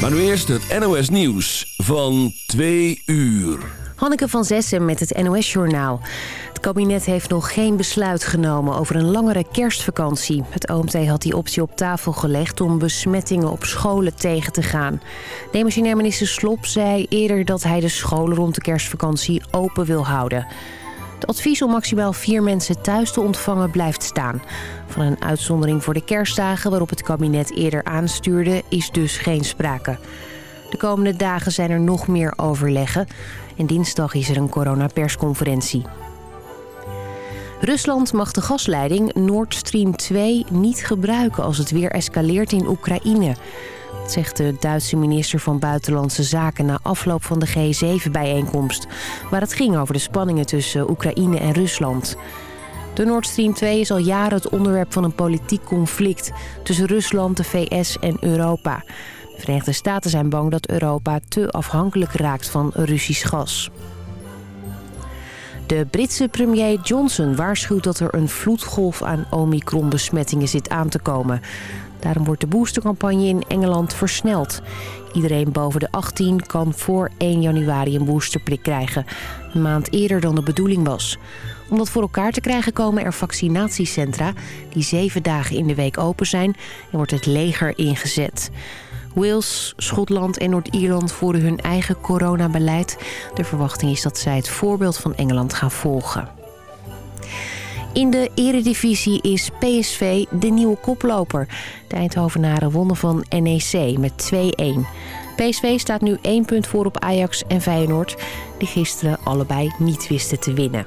Maar nu eerst het NOS Nieuws van 2 uur. Hanneke van Zessen met het NOS Journaal. Het kabinet heeft nog geen besluit genomen over een langere kerstvakantie. Het OMT had die optie op tafel gelegd om besmettingen op scholen tegen te gaan. Demissionair minister Slop zei eerder dat hij de scholen rond de kerstvakantie open wil houden. Het advies om maximaal vier mensen thuis te ontvangen blijft staan. Van een uitzondering voor de kerstdagen waarop het kabinet eerder aanstuurde is dus geen sprake. De komende dagen zijn er nog meer overleggen. En dinsdag is er een coronapersconferentie. Rusland mag de gasleiding Nord Stream 2 niet gebruiken als het weer escaleert in Oekraïne. Zegt de Duitse minister van Buitenlandse Zaken na afloop van de G7-bijeenkomst... waar het ging over de spanningen tussen Oekraïne en Rusland. De Nord Stream 2 is al jaren het onderwerp van een politiek conflict... tussen Rusland, de VS en Europa. De Verenigde Staten zijn bang dat Europa te afhankelijk raakt van Russisch gas. De Britse premier Johnson waarschuwt dat er een vloedgolf aan Omicron-besmettingen zit aan te komen. Daarom wordt de boostercampagne in Engeland versneld. Iedereen boven de 18 kan voor 1 januari een boosterprik krijgen. Een maand eerder dan de bedoeling was. Om dat voor elkaar te krijgen komen er vaccinatiecentra... die zeven dagen in de week open zijn en wordt het leger ingezet. Wales, Schotland en Noord-Ierland voeren hun eigen coronabeleid. De verwachting is dat zij het voorbeeld van Engeland gaan volgen. In de eredivisie is PSV de nieuwe koploper. De Eindhovenaren wonnen van NEC met 2-1. PSV staat nu 1 punt voor op Ajax en Feyenoord... die gisteren allebei niet wisten te winnen.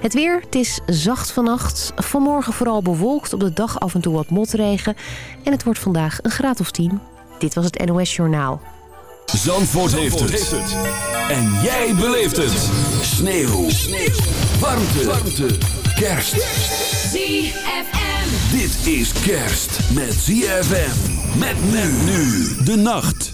Het weer, het is zacht vannacht. Vanmorgen vooral bewolkt, op de dag af en toe wat motregen. En het wordt vandaag een graad of 10. Dit was het NOS Journaal. Zandvoort, heeft, het. En jij beleeft het. Sneeuw. Sneeuw. Warmte. Warmte. Kerst. ZFM. Dit is kerst met ZFM. Met men nu de nacht.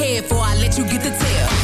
before I let you get the tail.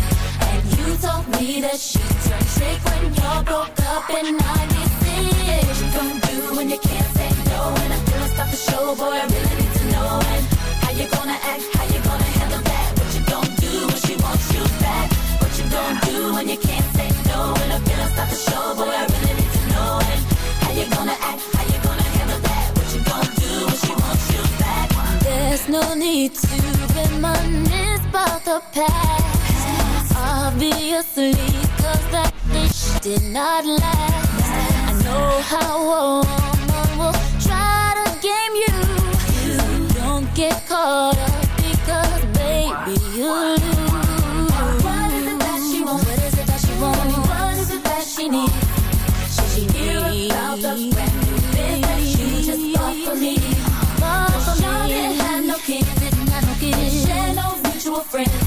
And you told me that she turned trick when y'all broke up in 96. What you gonna do when you can't say no? And I feel stop the show, boy, I really need to know. And how you gonna act, how you gonna handle that? What you gonna do when she wants you back? What you gonna do when you can't say no? And I feel stop the show, boy, I really need to know. And how you gonna act, how you gonna handle that? What you gonna do when she wants you back? There's no need to reminisce about the past. Obviously, cause that bitch did not last. I know how a woman will try to game you. So don't get caught up because, baby, you lose. What is it that she wants? What is it that she wants? What is it that she needs? Should she hear about the brand new biz that you just bought for me? Bought for me. Didn't have no kids, didn't have no kids. Share no mutual friends.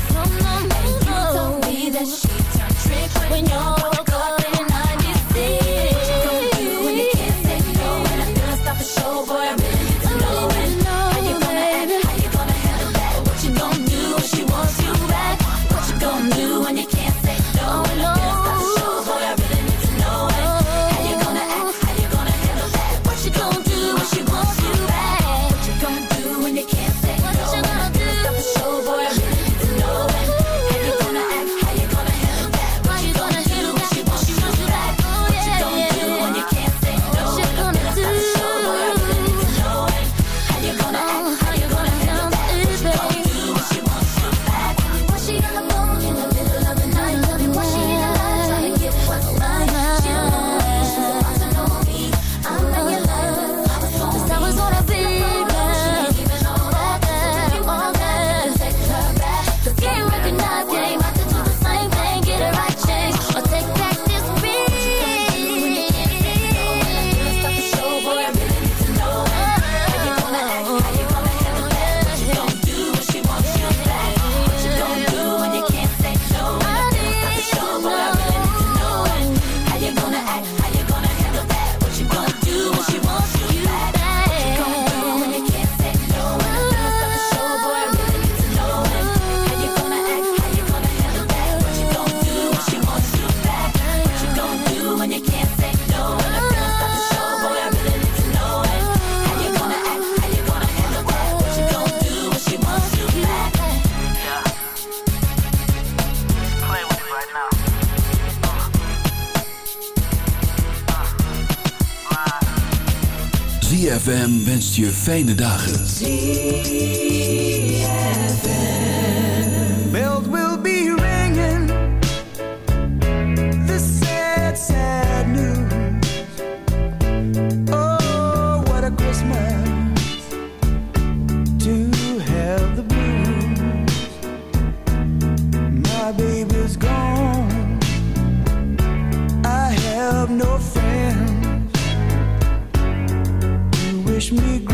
Je fijne dagen. Me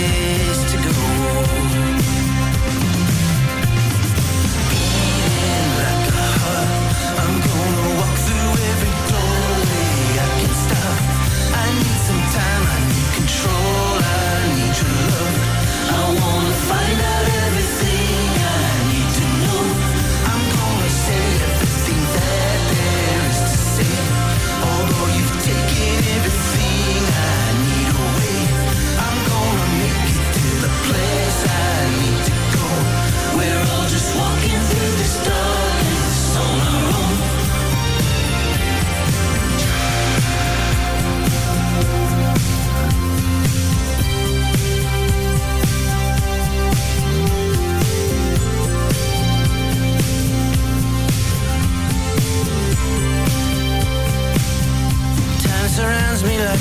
vez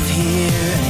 live here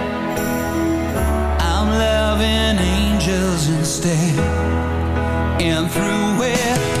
angels instead. And through it,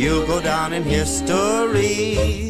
you'll go down in history.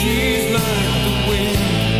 She's like the wind.